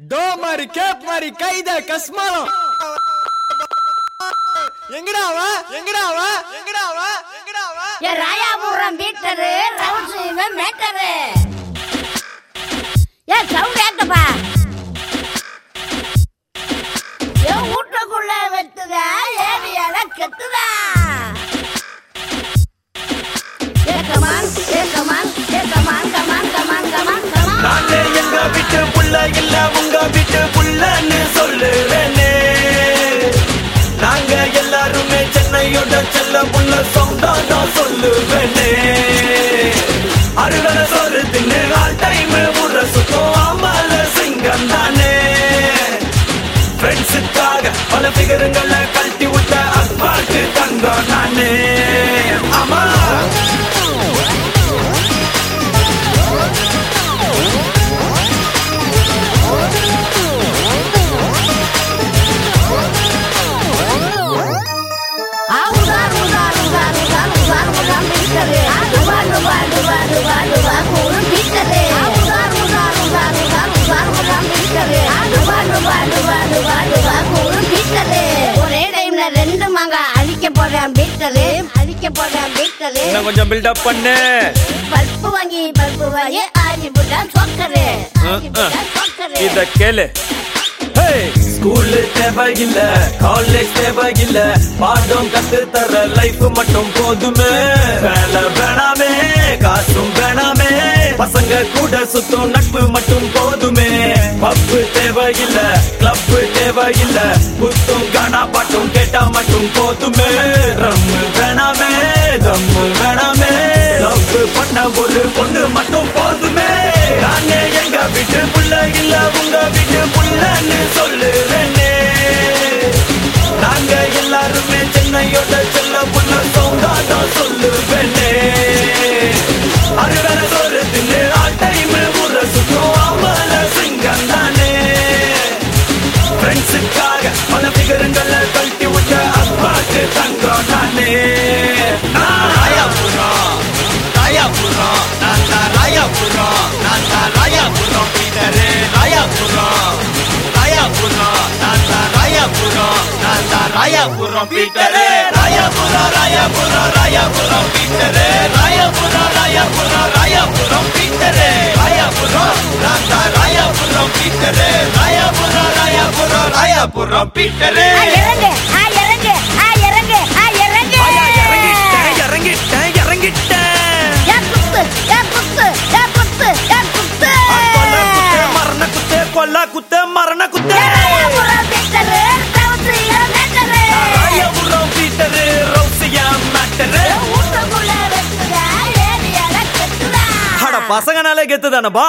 To மாதிரி gap மாதிரி கைத கஸ்மாலம் எங்கடா வா எங்கடா வா எங்கடா வா ரவுண்ட் மேட்டரு. look கொஞ்சம் பில்டப் பண்ணு. பல்பு வாங்கி பல்பு வாங்கி ஆஞ்சி புட்டா சொக்கரு. இத கேளு. ஸ்கூல் தேவையில்ல காலேஜ் தேவையில்ல. பாடம் கத்து தர லைஃப் மட்டும் போதுமே. வேலை வேணாமே காசும் வேணாமே. பசங்க கூட சுத்தும் நட்பு மட்டும் போதுமே. பப்பு தேவையில்ல கிளப் தேவையில்ல. புத்தும் கானா பாட்டும் கேட்டா மட்டும் போதுமே. ரம்மு வேணாமே தம்மு வேணாமே. லவ் பண்ண ஒரு రాయపురం పీటరే రాయపురం రాయపురం రాయపురం పీటరే రాయపురం రాయపురం రాయపురం పీటరే రాయపురం రాజ రాయపురం పీటరే రాయపురం రాయపురం రాయపురం పీటరే பசங்கனாலே கெத்து தானப்பா